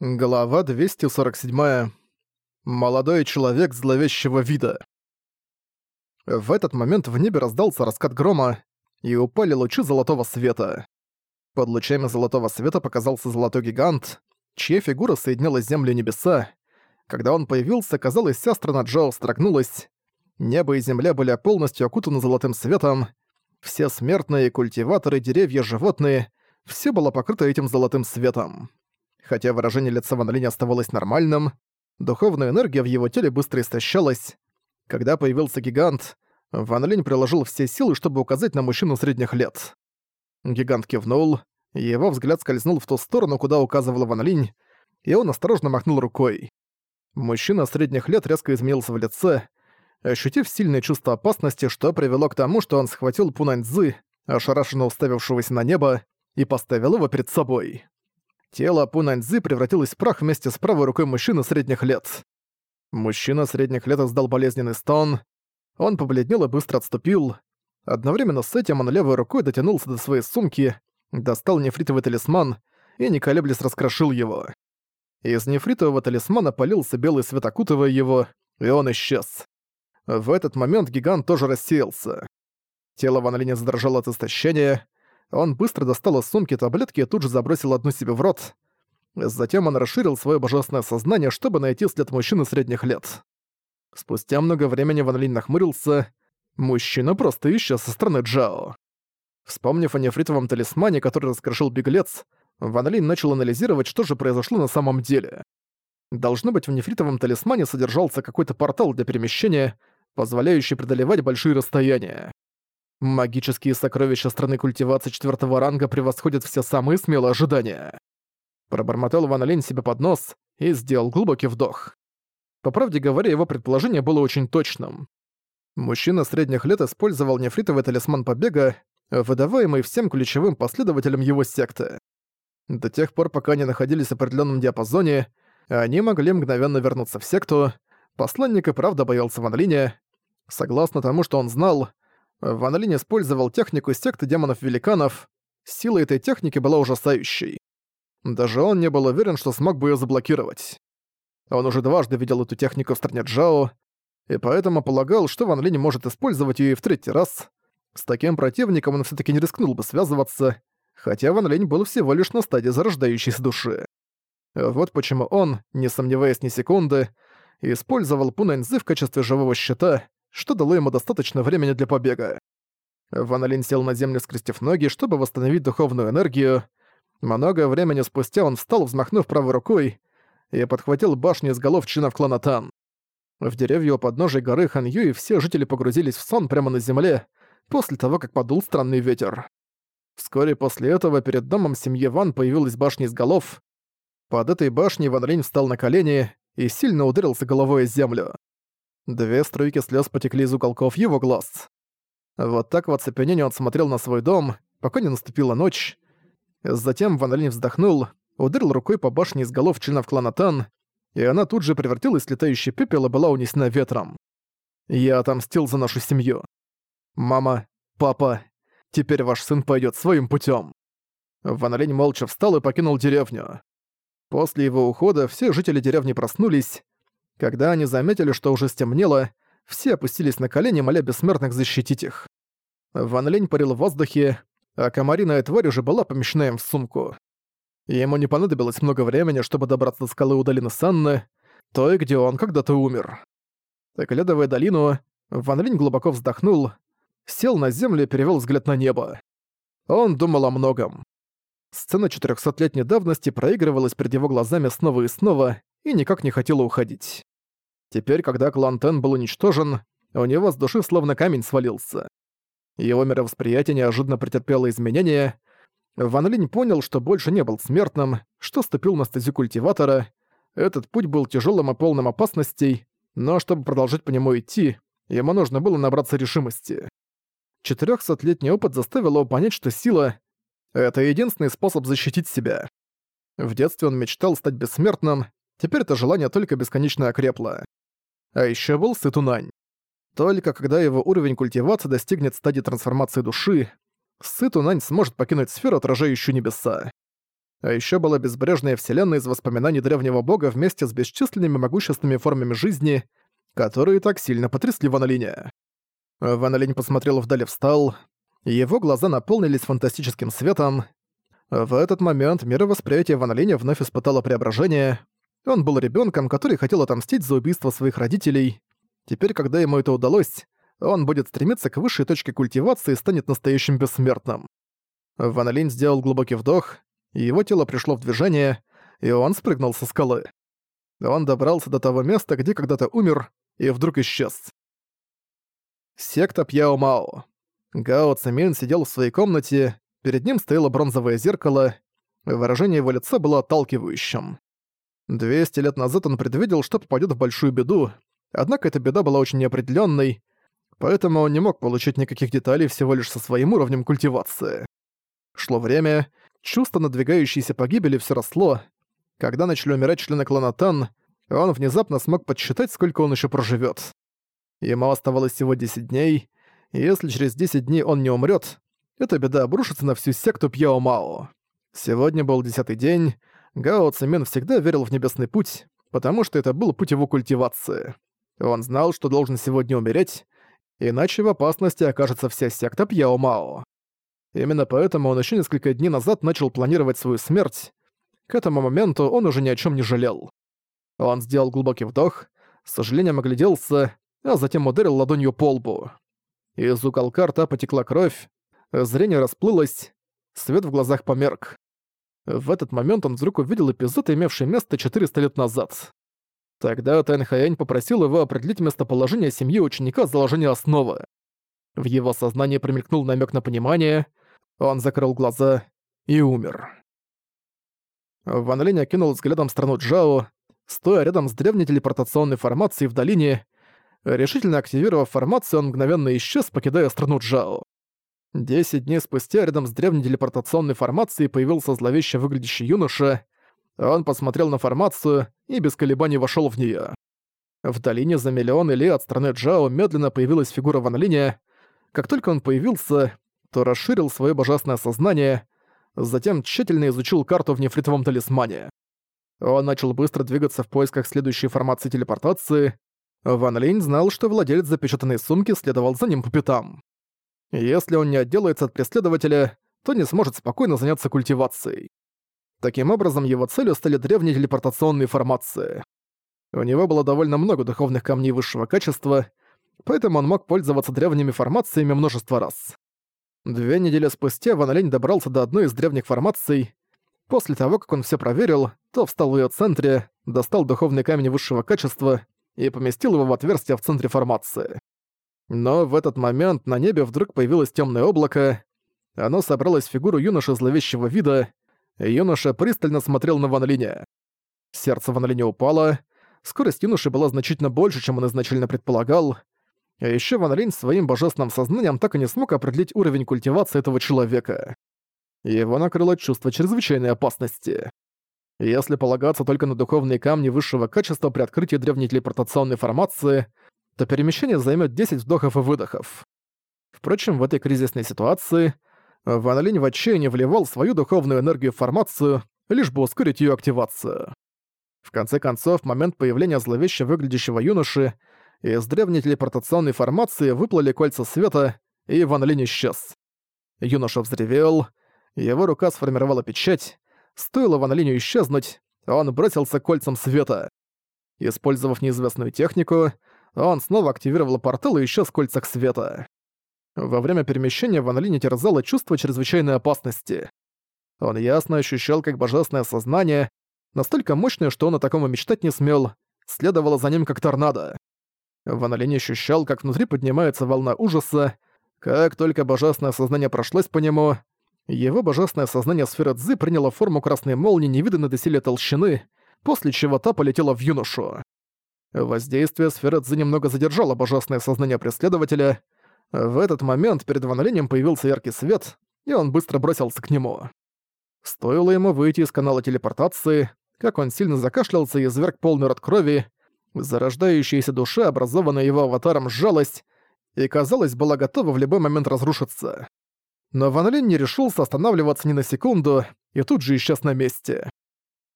Глава 247. Молодой человек зловещего вида. В этот момент в небе раздался раскат грома, и упали лучи золотого света. Под лучами золотого света показался золотой гигант, чья фигура соединяла землю и небеса. Когда он появился, казалось, вся страна Джао строгнулась. Небо и земля были полностью окутаны золотым светом. Все смертные, культиваторы, деревья, животные — все было покрыто этим золотым светом. Хотя выражение лица Ван Линь оставалось нормальным, духовная энергия в его теле быстро истощалась. Когда появился гигант, Ван Линь приложил все силы, чтобы указать на мужчину средних лет. Гигант кивнул, его взгляд скользнул в ту сторону, куда указывал Ван Линь, и он осторожно махнул рукой. Мужчина средних лет резко изменился в лице, ощутив сильное чувство опасности, что привело к тому, что он схватил Пунаньцзы, ошарашенно уставившегося на небо, и поставил его перед собой. Тело Пунаньзы превратилось в прах вместе с правой рукой мужчины средних лет. Мужчина средних лет издал болезненный стон. Он побледнел и быстро отступил. Одновременно с этим он левой рукой дотянулся до своей сумки, достал нефритовый талисман и, не колеблясь, раскрошил его. Из нефритового талисмана полился белый свет, окутывая его, и он исчез. В этот момент гигант тоже рассеялся. Тело Ван Линя задрожало от истощения, он быстро достал из сумки таблетки и тут же забросил одну себе в рот. Затем он расширил свое божественное сознание, чтобы найти след мужчины средних лет. Спустя много времени Ван Линь нахмурился. Мужчина просто исчез со стороны Джао. Вспомнив о нефритовом талисмане, который раскрошил беглец, Ван Линь начал анализировать, что же произошло на самом деле. Должно быть, в нефритовом талисмане содержался какой-то портал для перемещения, позволяющий преодолевать большие расстояния. Магические сокровища страны культивации четвертого ранга превосходят все самые смелые ожидания. Пробормотал Ван Линь себе под нос и сделал глубокий вдох. По правде говоря, его предположение было очень точным. Мужчина средних лет использовал нефритовый талисман побега, выдаваемый всем ключевым последователям его секты. До тех пор, пока они находились в определенном диапазоне, они могли мгновенно вернуться в секту. Посланник и правда боялся Ван Линя. Согласно тому, что он знал, Ван Линь использовал технику секты демонов-великанов. Сила этой техники была ужасающей. Даже он не был уверен, что смог бы ее заблокировать. Он уже дважды видел эту технику в стране Джао, и поэтому полагал, что Ван Линь может использовать ее и в третий раз. С таким противником он все таки не рискнул бы связываться, хотя Ван Линь был всего лишь на стадии зарождающейся души. Вот почему он, не сомневаясь ни секунды, использовал Пунэньзы в качестве живого щита, что дало ему достаточно времени для побега. Ван сел на землю, скрестив ноги, чтобы восстановить духовную энергию. Много времени спустя он встал, взмахнув правой рукой, и подхватил башню из голов членов клана Тан. В деревья у подножия горы Хан Юи все жители погрузились в сон прямо на земле, после того, как подул странный ветер. Вскоре после этого перед домом семьи Ван появилась башня из голов. Под этой башней Ван Линь встал на колени и сильно ударился головой о землю. Две струйки слез потекли из уголков его глаз. Вот так в оцепенении он смотрел на свой дом, пока не наступила ночь. Затем Ван Линь вздохнул, ударил рукой по башне из голов членов клана Тан, и она тут же превратилась в летающий пепел и была унесена ветром. Я отомстил за нашу семью. Мама, папа, теперь ваш сын пойдет своим путем. Ван Линь молча встал и покинул деревню. После его ухода все жители деревни проснулись, когда они заметили, что уже стемнело, все опустились на колени, моля бессмертных защитить их. Ван Лень парил в воздухе, а комариная тварь уже была помещена им в сумку. Ему не понадобилось много времени, чтобы добраться до скалы у долины Санны, той, где он когда-то умер. Оглядывая долину, Ван Линь глубоко вздохнул, сел на землю и перевел взгляд на небо. Он думал о многом. Сцена 400-летней давности проигрывалась перед его глазами снова и снова, и никак не хотела уходить. Теперь, когда клан Тен был уничтожен, у него с души словно камень свалился. Его мировосприятие неожиданно претерпело изменения. Ван Линь понял, что больше не был смертным, что ступил на стезю культиватора. Этот путь был тяжелым и полным опасностей, но чтобы продолжать по нему идти, ему нужно было набраться решимости. Четырёхсотлетний опыт заставил его понять, что сила — это единственный способ защитить себя. В детстве он мечтал стать бессмертным, Теперь это желание только бесконечно окрепло. А еще был Сытунань. Только когда его уровень культивации достигнет стадии трансформации души, Сытунань сможет покинуть сферу, отражающую небеса. А еще была безбрежная вселенная из воспоминаний древнего бога вместе с бесчисленными могущественными формами жизни, которые так сильно потрясли Ван Линя. Ван Линь посмотрел вдали встал, его глаза наполнились фантастическим светом. В этот момент мировосприятие Ван Линя вновь испытало преображение. Он был ребенком, который хотел отомстить за убийство своих родителей. Теперь, когда ему это удалось, он будет стремиться к высшей точке культивации и станет настоящим бессмертным. Ван Линь сделал глубокий вдох, его тело пришло в движение, и он спрыгнул со скалы. Он добрался до того места, где когда-то умер, и вдруг исчез. Секта Пьяо Мао. Гао Цимин сидел в своей комнате, перед ним стояло бронзовое зеркало, выражение его лица было отталкивающим. 200 лет назад он предвидел, что попадет в большую беду, однако эта беда была очень неопределенной, поэтому он не мог получить никаких деталей всего лишь со своим уровнем культивации. Шло время, Чувство надвигающейся погибели все росло. Когда начали умирать члены клана Тан, он внезапно смог подсчитать, сколько он еще проживет. Ему оставалось всего 10 дней, и если через 10 дней он не умрет, эта беда обрушится на всю секту Пьяо Мао. Сегодня был десятый день, Гао Цимин всегда верил в небесный путь, потому что это был путь его культивации. Он знал, что должен сегодня умереть, иначе в опасности окажется вся секта Пьяо Мао. Именно поэтому он еще несколько дней назад начал планировать свою смерть. К этому моменту он уже ни о чем не жалел. Он сделал глубокий вдох, с сожалением огляделся, а затем ударил ладонью по лбу. Из уголка рта потекла кровь, зрение расплылось, свет в глазах померк. В этот момент он вдруг увидел эпизод, имевший место 400 лет назад. Тогда Тэн Хаянь попросил его определить местоположение семьи ученика заложения основы. В его сознании промелькнул намек на понимание — он закрыл глаза и умер. Ван Линь окинул взглядом страну Джао, стоя рядом с древней телепортационной формацией в долине. Решительно активировав формацию, он мгновенно исчез, покидая страну Джао. Десять дней спустя рядом с древней телепортационной формацией появился зловеще выглядящий юноша. Он посмотрел на формацию и без колебаний вошел в нее. В долине за миллионы лет от страны Джао медленно появилась фигура Ван Линя. Как только он появился, то расширил свое божественное сознание, затем тщательно изучил карту в нефритовом талисмане. Он начал быстро двигаться в поисках следующей формации телепортации. Ван Линь знал, что владелец запечатанной сумки следовал за ним по пятам. Если он не отделается от преследователя, то не сможет спокойно заняться культивацией. Таким образом, его целью стали древние телепортационные формации. У него было довольно много духовных камней высшего качества, поэтому он мог пользоваться древними формациями множество раз. Две недели спустя Ван Лень добрался до одной из древних формаций. После того, как он все проверил, то встал в ее центре, достал духовный камень высшего качества и поместил его в отверстие в центре формации. Но в этот момент на небе вдруг появилось темное облако. Оно собралось в фигуру юноши зловещего вида. Юноша пристально смотрел на Ван Линя. Сердце Ван Линя упало. Скорость юноши была значительно больше, чем он изначально предполагал. А ещё Ван Линь своим божественным сознанием так и не смог определить уровень культивации этого человека. Его накрыло чувство чрезвычайной опасности. Если полагаться только на духовные камни высшего качества при открытии древней телепортационной формации, то перемещение займет 10 вдохов и выдохов. Впрочем, в этой кризисной ситуации Ван Линь в отчаянии вливал свою духовную энергию в формацию, лишь бы ускорить ее активацию. В конце концов, момент появления зловеще выглядящего юноши из древней телепортационной формации выплыли кольца света, и Ван Линь исчез. Юноша взревел, его рука сформировала печать, стоило Ван Линю исчезнуть, он бросился к кольцам света. Использовав неизвестную технику, он снова активировал портал и исчез в кольцах света. Во время перемещения Ван Линя терзало чувство чрезвычайной опасности. Он ясно ощущал, как божественное сознание, настолько мощное, что он о таком и мечтать не смел, следовало за ним как торнадо. Ван Линь ощущал, как внутри поднимается волна ужаса. Как только божественное сознание прошлось по нему, его божественное сознание сферы Цзы приняло форму красной молнии невиданной доселе толщины, после чего та полетела в юношу. Воздействие сферы Цзы немного задержало божественное сознание преследователя. В этот момент перед Ван Линем появился яркий свет, и он быстро бросился к нему. Стоило ему выйти из канала телепортации, как он сильно закашлялся и изверг полный рот крови, Зарождающаяся душа, образованная его аватаром, сжалась и, казалось, была готова в любой момент разрушиться. Но Ван не решился останавливаться ни на секунду и тут же исчез на месте.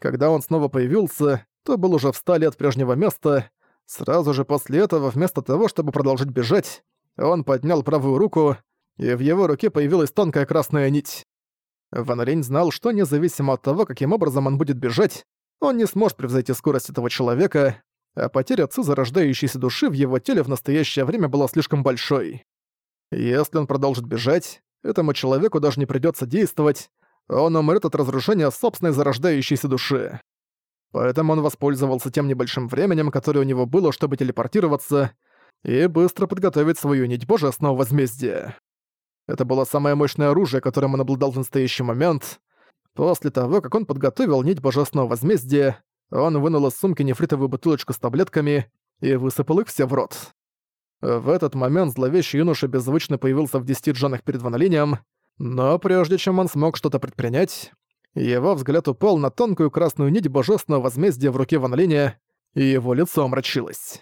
Когда он снова появился, то был уже в стали от прежнего места. Сразу же после этого, вместо того, чтобы продолжить бежать, он поднял правую руку, и в его руке появилась тонкая красная нить. Ван Линь знал, что независимо от того, каким образом он будет бежать, он не сможет превзойти скорость этого человека, а потеря ци зарождающейся души в его теле в настоящее время была слишком большой. Если он продолжит бежать, этому человеку даже не придётся действовать, он умрет от разрушения собственной зарождающейся души. Поэтому он воспользовался тем небольшим временем, которое у него было, чтобы телепортироваться, и быстро подготовить свою нить божественного возмездия. Это было самое мощное оружие, которым он обладал в настоящий момент. После того, как он подготовил нить божественного возмездия, он вынул из сумки нефритовую бутылочку с таблетками и высыпал их все в рот. В этот момент зловещий юноша беззвучно появился в десяти джанах перед Ванолинием, но прежде чем он смог что-то предпринять, его взгляд упал на тонкую красную нить божественного возмездия в руке Ван Линя, и его лицо омрачилось.